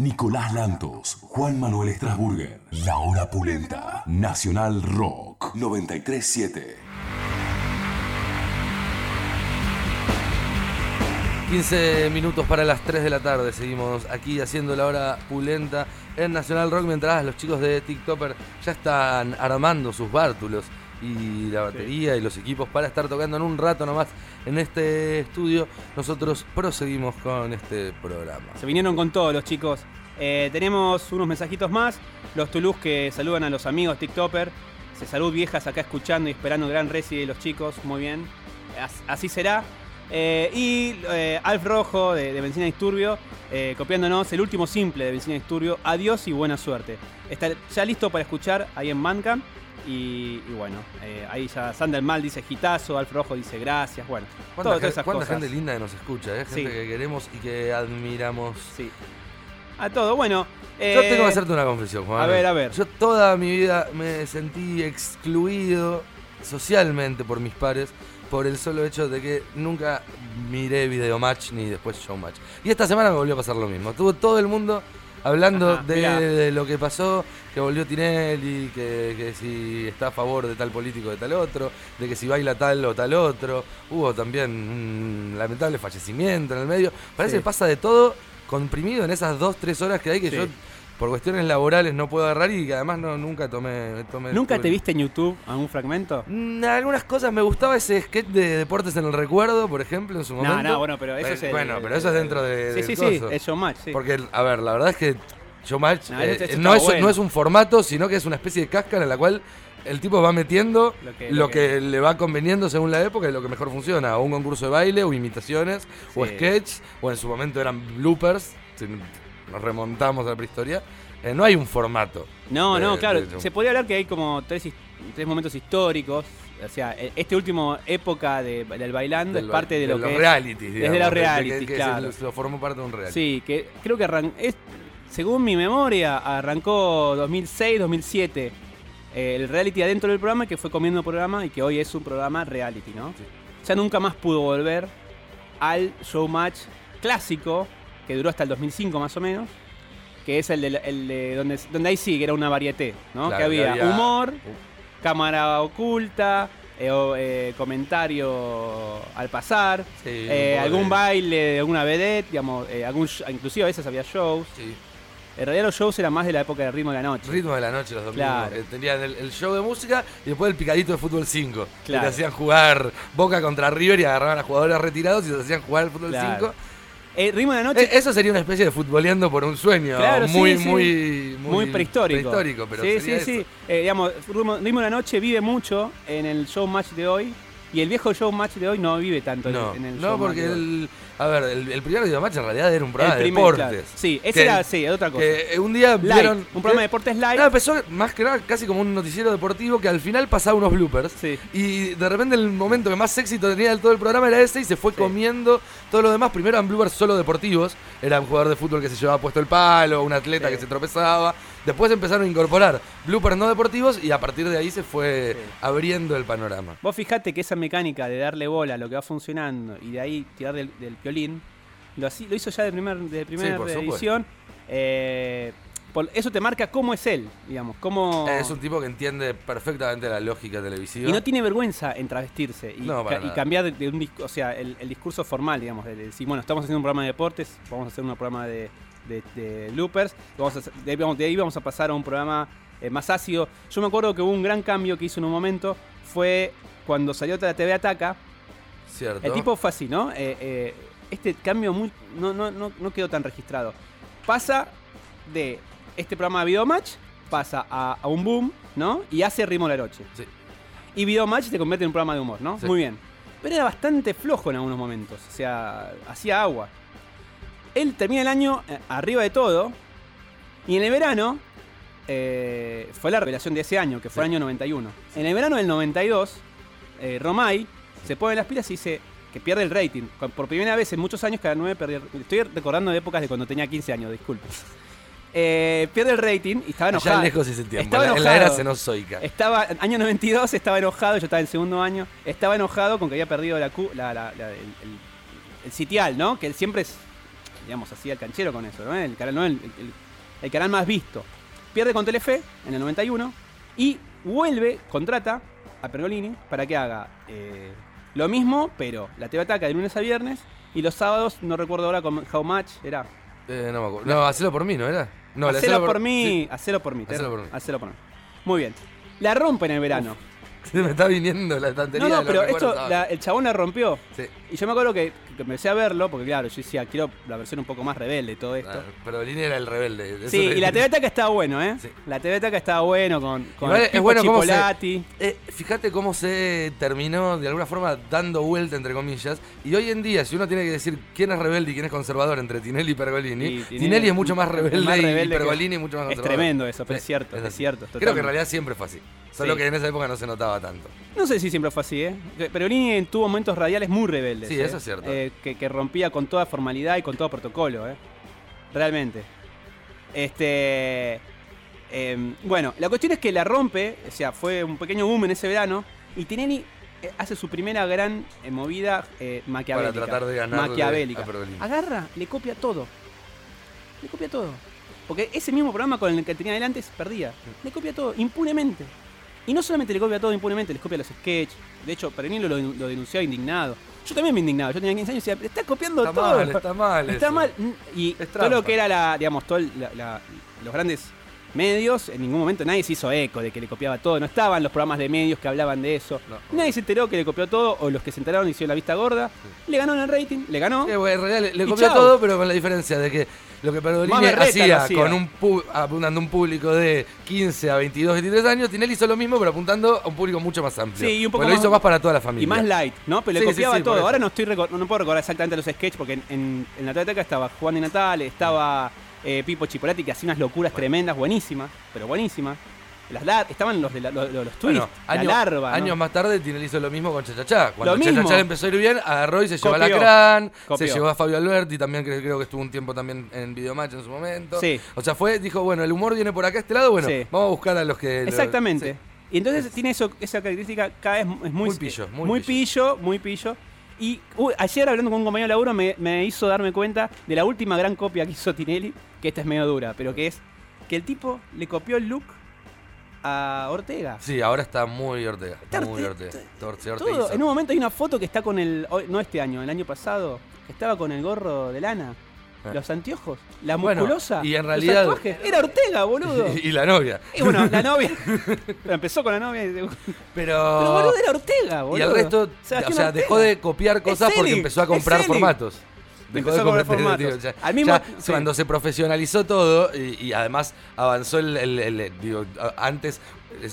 Nicolás Lantos, Juan Manuel Strasburger, La Hora Pulenta, Nacional Rock 937. 15 minutos para las 3 de la tarde. Seguimos aquí haciendo la hora pulenta en Nacional Rock mientras los chicos de TikToker ya están armando sus bártulos y la batería y los equipos para estar tocando en un rato nomás en este estudio. Nosotros proseguimos con este programa. Se vinieron con todos los chicos. Eh, tenemos unos mensajitos más. Los Toulouse que saludan a los amigos TikToker. Se salud viejas acá escuchando y esperando gran resi de los chicos. Muy bien. As- Así será. Eh, y eh, Alf Rojo de, de Benzina Disturbio, eh, copiándonos el último simple de Benzina Disturbio, Adiós y buena suerte. Está ya listo para escuchar ahí en Bandcamp. Y, y bueno, eh, ahí ya Sandel Mal dice gitazo, Alf Rojo dice gracias. Bueno, ¿Cuánta, todo- todas esas cuánta cosas. gente linda que nos escucha, gente Sí. que queremos y que admiramos. Sí. A todo, bueno. Yo tengo que hacerte una confesión, Juan. a ver, a ver. Yo toda mi vida me sentí excluido socialmente por mis pares por el solo hecho de que nunca miré videomatch ni después showmatch. Y esta semana me volvió a pasar lo mismo. Tuvo todo el mundo hablando Ajá, de, lo que pasó, que volvió Tinelli, que, que si está a favor de tal político o de tal otro, de que si baila tal o tal otro. Hubo también un lamentable fallecimiento en el medio. Parece Sí. que pasa de todo comprimido en esas dos, tres horas que hay que Sí. yo por cuestiones laborales no puedo agarrar y además no, nunca tomé... tomé ¿Nunca te viste en YouTube algún fragmento? Mm, algunas cosas me gustaba ese sketch de deportes en el recuerdo, por ejemplo, en su No, momento. no, bueno, pero eso Eh, es el- Bueno, pero eso es dentro de. Sí, sí, sí, coso. es showmatch, sí. Porque, a ver, la verdad es que Showmatch No, eh, ese no, está es, bueno. no es un formato, sino que es una especie de cáscara en la cual el tipo va metiendo Lo que- que, lo que- le va conveniendo según la época y lo que mejor funciona. O un concurso de baile, o imitaciones, o sketch, o en su momento eran bloopers, nos remontamos a la prehistoria. Eh, no hay un formato. No, de- no, claro. de- Se podría hablar que hay como tres, tres momentos históricos. O sea, e- este último época de- del bailando del es parte de, lo los que es- realities, es digamos, de los realities, que- que claro. se lo formó parte de un reality. Sí, que creo que arran- es, según mi memoria, arrancó 2006, 2007. eh, el reality adentro del programa que fue comiendo programa y que hoy es un programa reality, ¿no? Sí. Ya nunca más pudo volver al showmatch clásico que duró hasta el 2005 más o menos, que es el de, el de donde, donde ahí sí, que era una varieté, ¿no? Claro, que había, que había- humor, cámara oculta, eh, eh, comentario al pasar, Sí, eh, algún baile de alguna vedette, digamos, eh, algún, inclusive a veces había shows. Sí. En realidad los shows eran más de la época del ritmo de la noche. Ritmo de la noche los domingos. Claro. que tenían el, el show de música y después el picadito de fútbol 5. Que Claro. te hacían jugar Boca contra River y agarraban a jugadores retirados y te hacían jugar el fútbol Claro. 5. Ritmo de la noche Eh, eso sería una especie de futboleando por un sueño. Claro, sí, muy, sí. muy, muy, prehistórico. prehistórico, pero sí, sí, sí. Eh, digamos, ritmo, ritmo de la noche vive mucho en el show match de hoy y el viejo show match de hoy no vive tanto en- No, en el no show porque de hoy. el, a ver, el, el primer videomatch en realidad era un programa El de deportes. claro. Sí, ese era, sí, otra cosa. Que un día vieron un programa de deportes live. No, empezó más que nada casi como un noticiero deportivo que al final pasaba unos bloopers. Sí. Y de repente el momento que más éxito tenía todo el programa era ese y se fue Sí. comiendo todo lo demás. Primero eran bloopers solo deportivos. Era un jugador de fútbol que se llevaba puesto el palo, un atleta Sí. que se tropezaba. Después empezaron a incorporar bloopers no deportivos y a partir de ahí se fue Sí. abriendo el panorama. Vos fijate que esa mecánica de darle bola a lo que va funcionando y de ahí tirar del, del violín, lo, así- lo hizo ya de, primer, de primera edición. Eh, por- eso te marca cómo es él, digamos, cómo... Es un tipo que entiende perfectamente la lógica televisiva. Y no tiene vergüenza en travestirse y, No, cambiar de, de un disco, o sea, el, el discurso formal, digamos, de decir, bueno, estamos haciendo un programa de deportes, vamos a hacer un programa de, de, de loopers, vamos a de, ahí vamos- de ahí vamos a pasar a un programa eh, más ácido. Yo me acuerdo que hubo un gran cambio que hizo en un momento, fue cuando salió la TV Ataca, Cierto. el tipo fue así, ¿no? Eh, eh, este cambio muy, no, no, no, no quedó tan registrado. Pasa de este programa de Videomatch, pasa a, a un boom, ¿no? Y hace ritmo la noche. Sí. Y Videomatch te convierte en un programa de humor, ¿no? Sí. Muy bien. Pero era bastante flojo en algunos momentos. O sea, hacía agua. Él termina el año eh, arriba de todo. Y en el verano. eh, fue la revelación de ese año, que fue el Sí. año 91. En el verano del 92, eh, Romay se pone las pilas y dice que pierde el rating. Por primera vez en muchos años, cada nueve perdió. Estoy recordando de épocas de cuando tenía 15 años, disculpe. Eh, pierde el rating y estaba enojado. Allá lejos ese tiempo. Estaba en la- en la era enojado. cenozoica. Estaba, año 92, estaba enojado, yo estaba en segundo año, estaba enojado con que había perdido la, cu- la- la- la- el, el- el sitial, ¿no? Que él siempre es digamos, hacía el canchero con eso, ¿no? El canal, no, el, el- el canal más visto. Pierde con Telefe en el 91 y vuelve, contrata a Pergolini para que haga eh, lo mismo, pero la TV Ataca de lunes a viernes y los sábados, no recuerdo ahora con How Much, era Eh, no me acuerdo. No, hacelo por mí, ¿no era? No, el hacelo por, mí, hacelo por mí, Hacelo por mí. hacelo por mí. Muy bien. La rompe en el verano. Sí, me está viniendo la estantería. No, no, pero esto, la- el chabón la rompió. Sí. Y yo me acuerdo que, que empecé a verlo, porque claro, yo decía, quiero la versión un poco más rebelde y todo esto. Ah, Pero Lini era el rebelde. eso Sí, y la TV Taca estaba bueno, ¿eh? Sí. La TV Taca estaba bueno con, con el es bueno cómo se-. Eh, fíjate cómo se terminó de alguna forma dando vuelta, entre comillas. Y hoy en día, si uno tiene que decir quién es rebelde y quién es conservador entre Tinelli y Pergolini, Tinelli- Tinelli es mucho más rebelde, es más y rebelde Pergolini mucho más Es conservador. tremendo eso, pero es cierto, es, cierto. Creo que en realidad siempre fue así. Solo Sí. que en esa época no se notaba tanto. No sé si siempre fue así, ¿eh? Pergolini tuvo momentos radiales muy rebeldes. Sí, ¿eh? eso es cierto. Eh, que, que rompía con toda formalidad y con todo protocolo, ¿eh? Realmente. Este. em, bueno, la cuestión es que la rompe, o sea, fue un pequeño boom en ese verano, y Tinelli hace su primera gran movida maquiavélica. tratar de ganarle maquiavélica. a. Agarra, le copia todo. Le copia todo. Porque ese mismo programa con el que tenía adelante se perdía. Le copia todo, impunemente. Y no solamente le copia todo impunemente, les copia los sketches. De hecho, Pergolini lo, lo denunció indignado. Yo también me indignaba. Yo tenía 15 años y decía, está copiando Está todo. mal, está mal. Está eso. mal. Y Es todo lo que era la, digamos, todo la- la- los grandes medios, en ningún momento nadie se hizo eco de que le copiaba todo. No estaban los programas de medios que hablaban de eso. No. Nadie se enteró que le copió todo, o los que se enteraron hicieron la vista gorda. Le ganó en el rating, le ganó. Sí, bueno, en realidad le, copió chau. todo, pero con la diferencia de que lo que Pergolini lo hacía, con un pu- apuntando a un público de 15 a 22, 23 años, Tinelli hizo lo mismo, pero apuntando a un público mucho más amplio. Sí, y un poco lo más- hizo más para toda la familia. Y más light, ¿no? Pero le Sí, copiaba sí, todo. Ahora no estoy no puedo recordar exactamente los sketches porque en, en, en la Teateca estaba Juan de Natal, estaba eh, Pipo Chipolati que hacía unas locuras tremendas, buenísimas, pero buenísimas. Las lar- estaban los de la- los, los, los twists, Bueno, la años, larva. ¿no? años más tarde Tinelli hizo lo mismo con Chachachá. Cuando. Chachachá empezó a ir bien, agarró y se llevó a. Lacrán, Copió. se llevó a Fabio Alberti, también creo, creo que estuvo un tiempo también en Videomatch en su momento. Sí. O sea, fue, dijo, bueno, el humor viene por acá, este lado, bueno, Sí. vamos a buscar a los que... lo- Exactamente. sí. Y entonces tiene eso, esa característica cada vez es muy, Muy pillo, muy pillo, muy pillo. Y ayer hablando con un compañero de laburo me, me hizo darme cuenta de la última gran copia que hizo Tinelli, que esta es medio dura, pero que es que el tipo le copió el look a Ortega. Sí, ahora está muy Ortega. Está muy Orte- Ortega. Orte- Todo. Orteguizo. En un momento hay una foto que está con el, no este año, el año pasado, que estaba con el gorro de lana, Ah. los anteojos, la Bueno, musculosa, y en los realidad- tatuajes. Era Ortega, boludo. Y, y la novia. Y bueno, la novia. Pero empezó con la novia. y- Pero... Pero boludo era Ortega, boludo. y el resto, o sea, Ortega. dejó de copiar cosas porque empezó a comprar formatos. Dejó Empezó a formatos. ya- Al mismo- ya sí. Cuando se profesionalizó todo y, y además avanzó el, el- el- digo, antes es-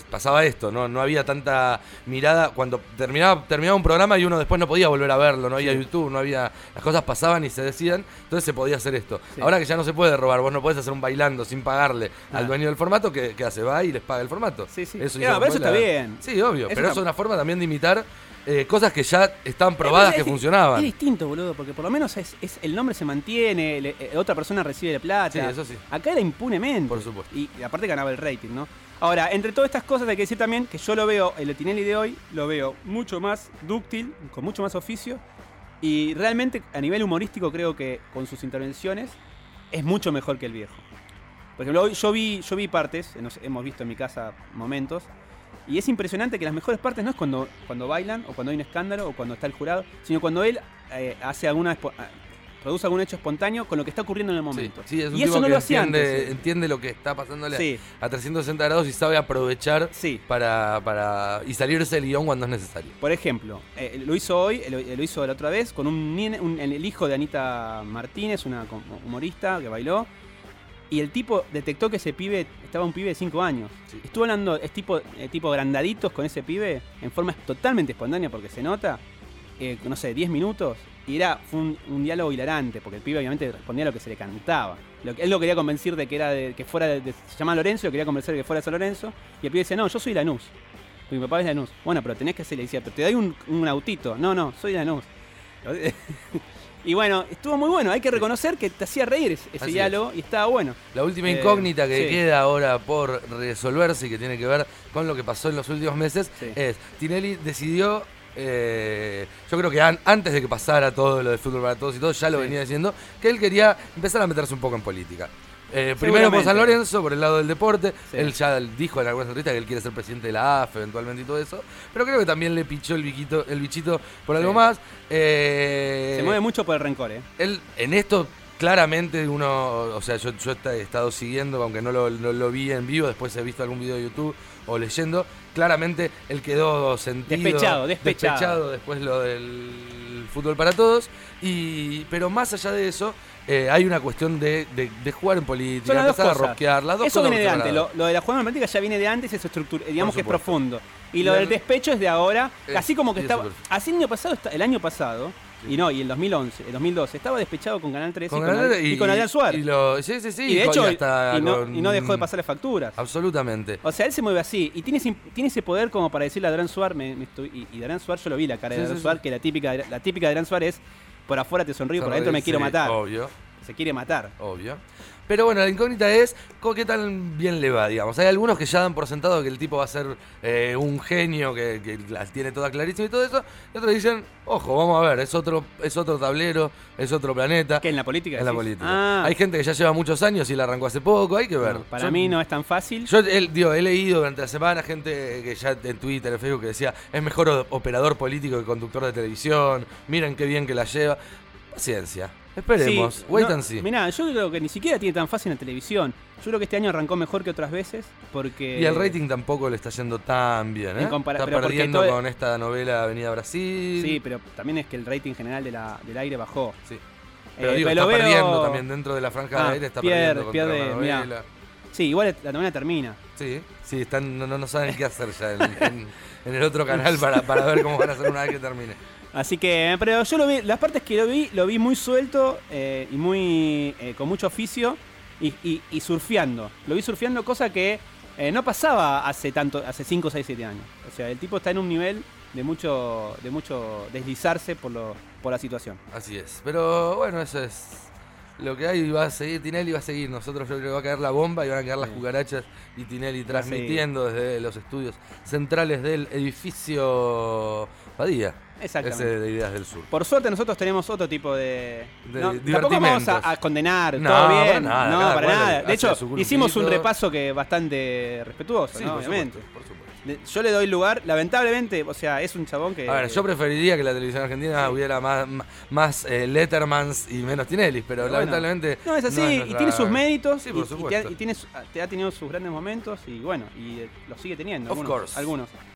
pasaba esto, ¿no? No había tanta mirada. Cuando terminaba, terminaba un programa y uno después no podía volver a verlo, no había YouTube, no había. Las cosas pasaban y se decían, entonces se podía hacer esto. Sí. Ahora que ya no se puede robar, vos no podés hacer un bailando sin pagarle Ah. al dueño del formato, que, que hace? Va y les paga el formato. Sí, sí. Eso, pero está bien. Sí, obvio, Eso pero está- eso es una forma también de imitar eh, cosas que ya están probadas que Es- funcionaban. Es distinto, boludo, porque por lo menos es, es- el nombre se mantiene, le- eh, otra persona recibe la plata. Sí, eso sí. Acá era impunemente. Por supuesto. Y, y aparte ganaba el rating, ¿no? Ahora, entre todas estas cosas hay que decir también que yo lo veo, el Tinelli de hoy, lo veo mucho más dúctil, con mucho más oficio. Y realmente a nivel humorístico creo que con sus intervenciones es mucho mejor que el viejo. Por ejemplo, yo vi, yo vi partes, nos hemos visto en mi casa momentos, y es impresionante que las mejores partes no es cuando, cuando bailan, o cuando hay un escándalo, o cuando está el jurado, sino cuando él eh, hace alguna produce algún hecho espontáneo con lo que está ocurriendo en el momento. sí, es un y tipo eso no que lo hacía entiende, antes. entiende lo que está pasándole Sí, a 360 grados y sabe aprovechar para, para y salirse del guion cuando es necesario. Por ejemplo, eh, lo hizo hoy, lo, lo hizo la otra vez con un, el hijo de Anita Martínez, una humorista que bailó. Y el tipo detectó que ese pibe estaba un pibe de 5 años. Sí. Estuvo hablando, es tipo, eh, tipo grandaditos con ese pibe en forma totalmente espontánea porque se nota. eh, no sé, 10 minutos. Y era, fue un, un diálogo hilarante porque el pibe obviamente respondía a lo que se le cantaba. Lo él lo quería convencer de que era de, que fuera de, de- se llama Lorenzo, lo quería convencer de que fuera de San Lorenzo. Y el pibe decía, no, yo soy Lanús. Mi papá es Lanús. Bueno, pero tenés que hacer, le decía, pero te doy un, un autito. No, no, soy Lanús. y bueno, estuvo muy bueno. Hay que reconocer que te hacía reír ese, es. diálogo y estaba bueno. La última Eh, incógnita que sí. queda ahora por resolverse y que tiene que ver con lo que pasó en los últimos meses Sí. es, Tinelli decidió eh, yo creo que an- antes de que pasara todo lo de fútbol para todos y todo, ya lo Sí. venía diciendo, que él quería empezar a meterse un poco en política. Eh, primero por. San Lorenzo, por el lado del deporte. Sí. Él ya dijo en algunas entrevistas que él quiere ser presidente de la AFE eventualmente y todo eso. Pero creo que también le pichó el biquito, el bichito por algo Sí. más. Eh, Se mueve mucho por el rencor, ¿eh? él, en esto, claramente uno, o sea, yo, yo he estado siguiendo, aunque no lo, no lo vi en vivo, después he visto algún video de YouTube o leyendo, claramente él quedó sentido. Despechado, despechado. después lo del fútbol para todos. Y, pero más allá de eso, eh, hay una cuestión de, de- de jugar en política, las dos empezar a cosas. rosquear, las dos Eso viene de antes. Lo, lo de la jugada en política ya viene de antes, es estructura, digamos que es profundo. Y lo del despecho es de ahora, Eh, así como que es estaba. Así el año pasado, el año pasado, y no, y el 2011, el 2012, estaba despechado con Canal 13 Con y, con, Ganar Ad- y con Adrián Suárez. Y, lo- sí, sí, sí. Y de hecho, hasta y, no, con- y no dejó de pasarle facturas. Absolutamente. O sea, él se mueve así y tiene, tiene ese poder como para decirle a Adrián Suárez, me- me estoy- y, y Adrián Suárez yo lo vi la cara de Adrián. Suárez, que la típica, la típica de Adrián Suárez es, por afuera te sonrío, por adentro me quiero Sí, matar. Obvio. Se quiere matar. Obvio. Pero bueno, la incógnita es qué tan bien le va, digamos. Hay algunos que ya dan por sentado que el tipo va a ser eh, un genio, que, que las tiene todas clarísimas y todo eso. Y otros dicen, ojo, vamos a ver, es otro, es otro tablero, es otro planeta. ¿Qué en la política? En la política. Ah, Hay gente que ya lleva muchos años y la arrancó hace poco, hay que ver. no, para Yo- mí no es tan fácil. Yo digo, he leído durante la semana gente que ya en Twitter, en Facebook, que decía, es mejor operador político que conductor de televisión, miren qué bien que la lleva. Paciencia, esperemos, Sí, wait no, and see. Mirá, yo creo que ni siquiera tiene tan fácil en televisión. Yo creo que este año arrancó mejor que otras veces porque... Y el rating tampoco le está yendo tan bien, ¿eh? En está perdiendo todo- con esta novela Avenida Brasil. Sí, pero también es que el rating general de la, del aire bajó. Sí. Pero Eh, digo, pero está veo- perdiendo también dentro de la franja Ah, de aire, está pierde, perdiendo pierde, la mirá. novela. Sí, igual la novela termina. Sí, sí, están, no, no- no saben qué hacer ya en, en- en el otro canal para, para ver cómo van a hacer una vez que termine. Así que, pero yo lo vi, las partes que lo vi, lo vi muy suelto eh, y muy eh, con mucho oficio y, y- y surfeando. Lo vi surfeando, cosa que eh, no pasaba hace tanto, hace 5, 6, 7 años. O sea, el tipo está en un nivel de mucho, de mucho deslizarse por lo, por la situación. Así es. Pero bueno, eso es lo que hay. Va a seguir, Tinelli va a seguir. Nosotros yo creo que va a caer la bomba y van a quedar las Sí. cucarachas y Tinelli Va a transmitiendo desde los estudios centrales del edificio Padilla. Exactamente. Ese de Ideas del Sur. Por suerte nosotros tenemos otro tipo de... De no, tampoco vamos a, a condenar, No, todo para bien. nada, no, para nada. De hecho, hicimos un repaso que bastante respetuoso, Sí, ¿no? por obviamente. supuesto, por supuesto. Yo le doy lugar, lamentablemente, o sea, es un chabón que... A ver, yo preferiría que la televisión argentina hubiera más, más, eh, Lettermans y menos Tinelli, pero, Pero bueno, lamentablemente. No, es así, y nuestra- tiene sus méritos, Sí, y- por y, te, ha, y tiene, te ha tenido sus grandes momentos, y bueno, y eh, los sigue teniendo, Of algunos. course. algunos.